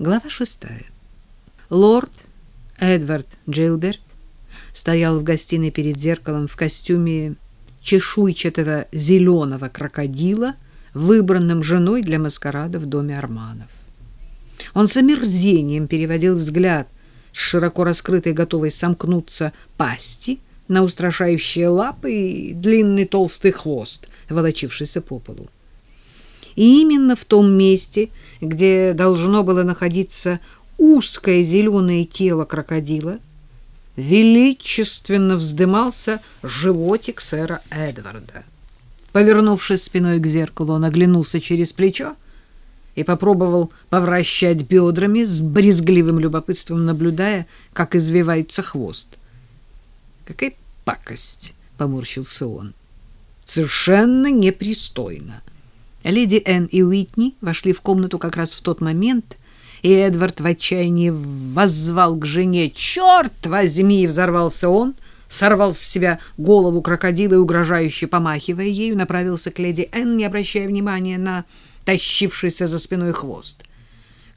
Глава шестая. Лорд Эдвард Джилберт стоял в гостиной перед зеркалом в костюме чешуйчатого зеленого крокодила, выбранном женой для маскарада в доме Арманов. Он с омерзением переводил взгляд с широко раскрытой, готовой сомкнуться пасти на устрашающие лапы и длинный толстый хвост, волочившийся по полу. И именно в том месте, где должно было находиться узкое зеленое тело крокодила, величественно вздымался животик сэра Эдварда. Повернувшись спиной к зеркалу, он оглянулся через плечо и попробовал повращать бедрами с брезгливым любопытством, наблюдая, как извивается хвост. «Какая пакость!» — поморщился он. «Совершенно непристойно!» Леди Энн и Уитни вошли в комнату как раз в тот момент, и Эдвард в отчаянии воззвал к жене. «Черт возьми!» — взорвался он, сорвал с себя голову крокодила и, угрожающе помахивая ею, направился к леди Энн, не обращая внимания на тащившийся за спиной хвост.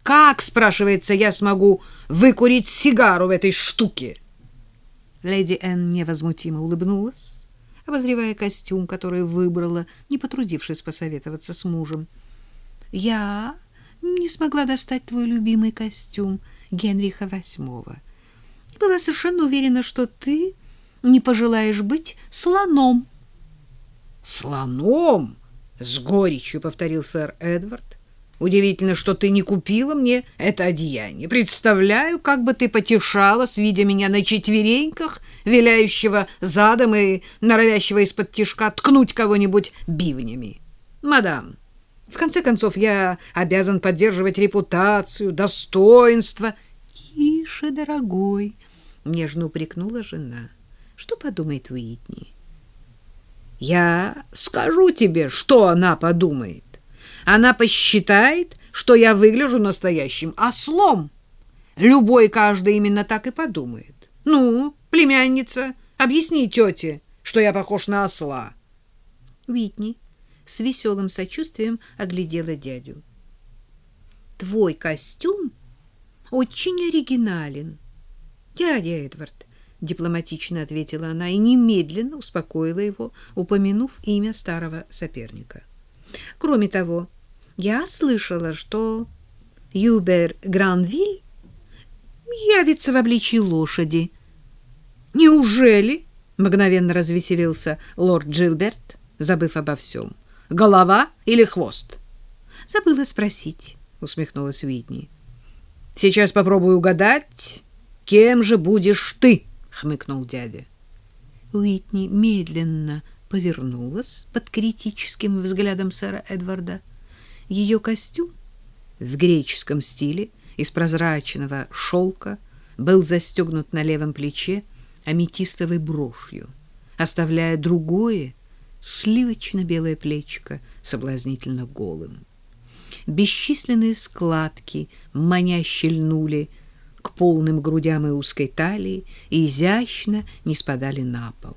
«Как, — спрашивается, — я смогу выкурить сигару в этой штуке?» Леди Энн невозмутимо улыбнулась обозревая костюм, который выбрала, не потрудившись посоветоваться с мужем. «Я не смогла достать твой любимый костюм Генриха VIII. Была совершенно уверена, что ты не пожелаешь быть слоном». «Слоном?» — с горечью повторил сэр Эдвард. Удивительно, что ты не купила мне это одеяние. Представляю, как бы ты потешалась, видя меня на четвереньках, виляющего задом и норовящего из-под тишка ткнуть кого-нибудь бивнями. Мадам, в конце концов, я обязан поддерживать репутацию, достоинство. Тише, дорогой, нежно упрекнула жена. Что подумает Уитни? Я скажу тебе, что она подумает. Она посчитает, что я выгляжу настоящим ослом. Любой каждый именно так и подумает. Ну, племянница, объясни тете, что я похож на осла. Уитни с веселым сочувствием оглядела дядю. Твой костюм очень оригинален. Дядя Эдвард, дипломатично ответила она и немедленно успокоила его, упомянув имя старого соперника. Кроме того, я слышала, что Юбер Гранвиль явится в обличии лошади. Неужели? мгновенно развеселился лорд Джилберт, забыв обо всем. Голова или хвост? Забыла спросить, усмехнулась Уитни. Сейчас попробую угадать, кем же будешь ты, хмыкнул дядя. Уитни медленно повернулась под критическим взглядом сэра Эдварда. Ее костюм в греческом стиле из прозрачного шелка был застегнут на левом плече аметистовой брошью, оставляя другое сливочно-белое плечико соблазнительно голым. Бесчисленные складки маняще льнули к полным грудям и узкой талии и изящно не спадали на пол.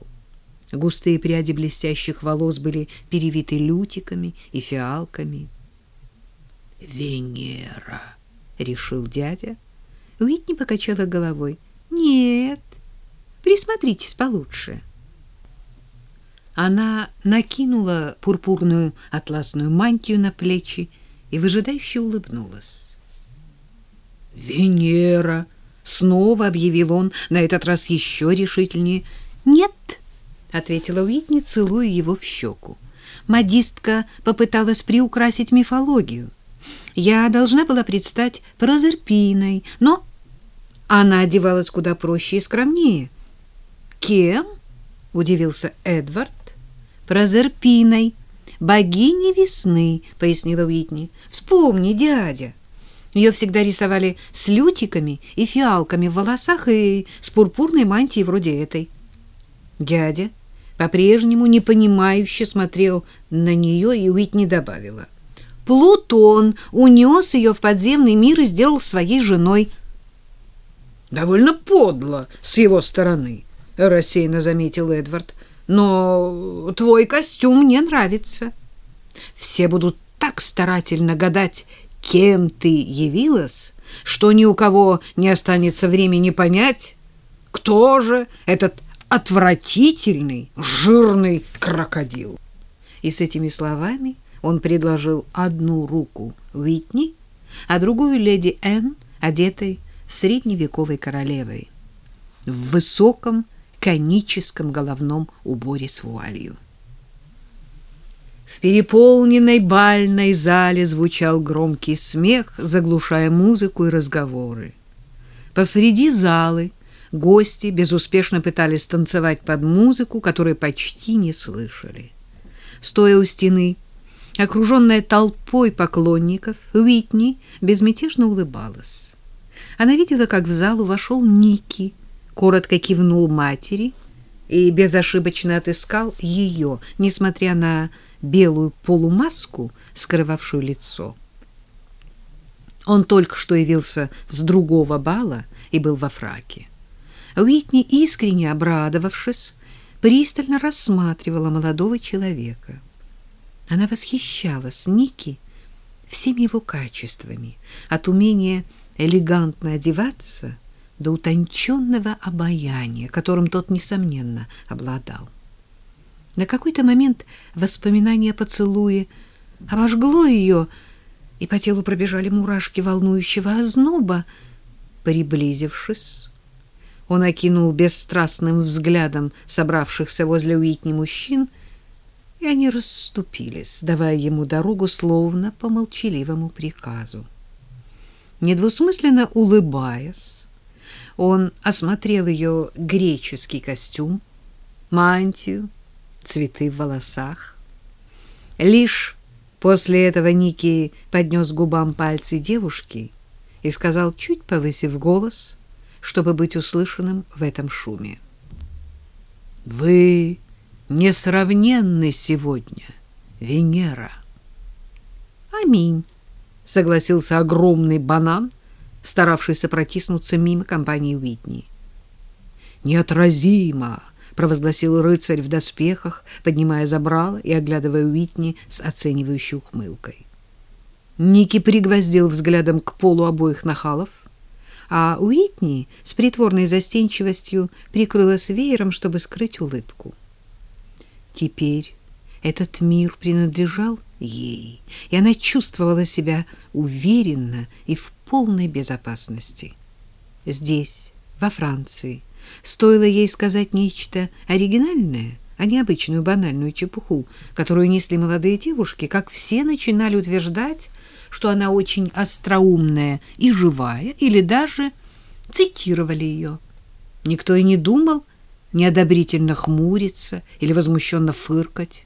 Густые пряди блестящих волос были перевиты лютиками и фиалками. «Венера», — решил дядя. Уитни покачала головой. «Нет, присмотритесь получше». Она накинула пурпурную атласную мантию на плечи и выжидающе улыбнулась. «Венера!» — снова объявил он, на этот раз еще решительнее. «Нет!» ответила Уитни, целуя его в щеку. Модистка попыталась приукрасить мифологию. Я должна была предстать Прозерпиной, но она одевалась куда проще и скромнее. Кем? удивился Эдвард. Прозерпиной, богиней весны, пояснила Уитни. Вспомни, дядя. Ее всегда рисовали с лютиками и фиалками в волосах и с пурпурной мантией вроде этой. Дядя по-прежнему непонимающе смотрел на нее, и Уитни добавила. «Плутон унес ее в подземный мир и сделал своей женой». «Довольно подло с его стороны», — рассеянно заметил Эдвард. «Но твой костюм мне нравится. Все будут так старательно гадать, кем ты явилась, что ни у кого не останется времени понять, кто же этот отвратительный жирный крокодил. И с этими словами он предложил одну руку Уитни, а другую леди Энн, одетой средневековой королевой, в высоком коническом головном уборе с вуалью. В переполненной бальной зале звучал громкий смех, заглушая музыку и разговоры. Посреди залы гости безуспешно пытались танцевать под музыку, которую почти не слышали. Стоя у стены, окруженная толпой поклонников, Уитни безмятежно улыбалась. Она видела, как в залу вошел Ники, коротко кивнул матери и безошибочно отыскал ее, несмотря на белую полумаску, скрывавшую лицо. Он только что явился с другого бала и был во фраке. Уитни, искренне обрадовавшись, пристально рассматривала молодого человека. Она восхищалась Ники всеми его качествами, от умения элегантно одеваться до утонченного обаяния, которым тот, несомненно, обладал. На какой-то момент воспоминание о поцелуе обожгло ее, и по телу пробежали мурашки волнующего озноба. Приблизившись, он окинул бесстрастным взглядом собравшихся возле Уитни мужчин, и они расступились, давая ему дорогу словно по молчаливому приказу. Недвусмысленно улыбаясь, он осмотрел ее греческий костюм, мантию, цветы в волосах. Лишь после этого Ники поднес губам пальцы девушки и сказал, чуть повысив голос, чтобы быть услышанным в этом шуме. «Вы несравненны сегодня, Венера!» «Аминь!» — согласился огромный банан, старавшийся протиснуться мимо компании Уитни. «Неотразимо!» — провозгласил рыцарь в доспехах, поднимая забрало и оглядывая Уитни с оценивающей ухмылкой. Ники пригвоздил взглядом к полу обоих нахалов — а Уитни с притворной застенчивостью прикрылась веером, чтобы скрыть улыбку. Теперь этот мир принадлежал ей, и она чувствовала себя уверенно и в полной безопасности. Здесь, во Франции, стоило ей сказать нечто оригинальное, а не обычную банальную чепуху, которую несли молодые девушки, как все начинали утверждать, что она очень остроумная и живая, или даже цитировали ее. Никто и не думал неодобрительно хмуриться или возмущенно фыркать.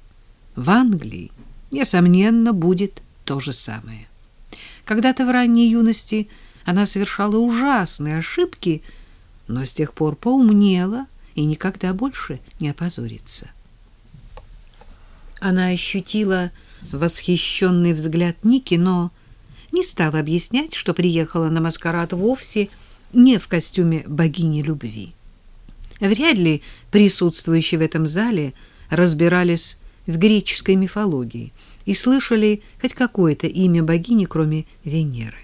В Англии, несомненно, будет то же самое. Когда-то в ранней юности она совершала ужасные ошибки, но с тех пор поумнела и никогда больше не опозорится. Она ощутила восхищенный взгляд Ники, но не стала объяснять, что приехала на маскарад вовсе не в костюме богини любви. Вряд ли присутствующие в этом зале разбирались в греческой мифологии и слышали хоть какое-то имя богини, кроме Венеры.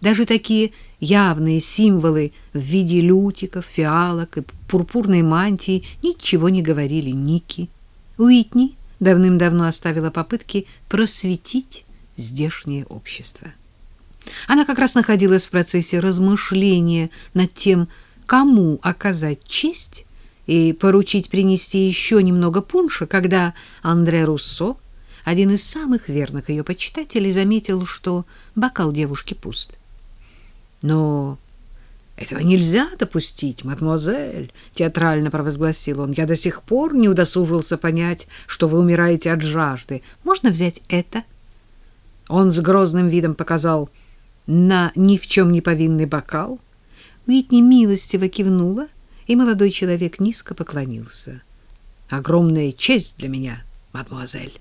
Даже такие явные символы в виде лютиков, фиалок и пурпурной мантии ничего не говорили Ники. Уитни давным-давно оставила попытки просветить здешнее общество. Она как раз находилась в процессе размышления над тем, кому оказать честь и поручить принести еще немного пунша, когда Андре Руссо, один из самых верных ее почитателей, заметил, что бокал девушки пуст. Но этого нельзя допустить, мадемуазель, театрально провозгласил он. Я до сих пор не удосужился понять, что вы умираете от жажды. Можно взять это? Он с грозным видом показал на ни в чем не повинный бокал. Уитни милостиво кивнула, и молодой человек низко поклонился. «Огромная честь для меня, мадемуазель!»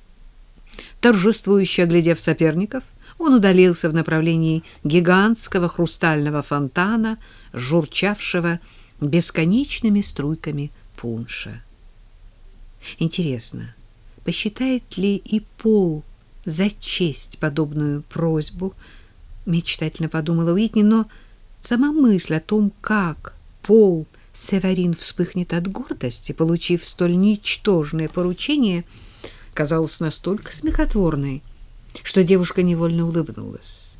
Торжествующе оглядев соперников, он удалился в направлении гигантского хрустального фонтана, журчавшего бесконечными струйками пунша. Интересно, посчитает ли и пол зачесть подобную просьбу, мечтательно подумала Уитни, но сама мысль о том, как Пол Северин вспыхнет от гордости, получив столь ничтожное поручение, казалась настолько смехотворной, что девушка невольно улыбнулась.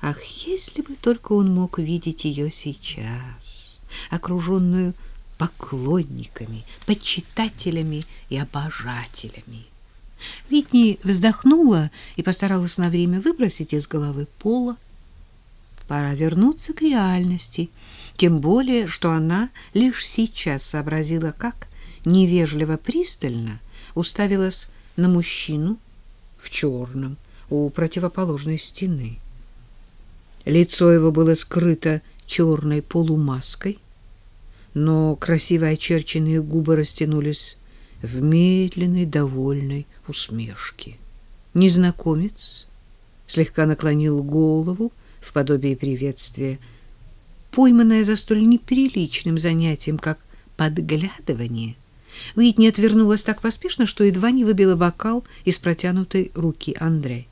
Ах, если бы только он мог видеть ее сейчас, окруженную поклонниками, почитателями и обожателями. Витни вздохнула и постаралась на время выбросить из головы пола. Пора вернуться к реальности, тем более, что она лишь сейчас сообразила, как невежливо пристально уставилась на мужчину в черном у противоположной стены. Лицо его было скрыто черной полумаской, но красиво очерченные губы растянулись в медленной, довольной усмешке. Незнакомец слегка наклонил голову в подобие приветствия, пойманная за столь неприличным занятием, как подглядывание. Уитни отвернулась так поспешно, что едва не выбила бокал из протянутой руки Андрея.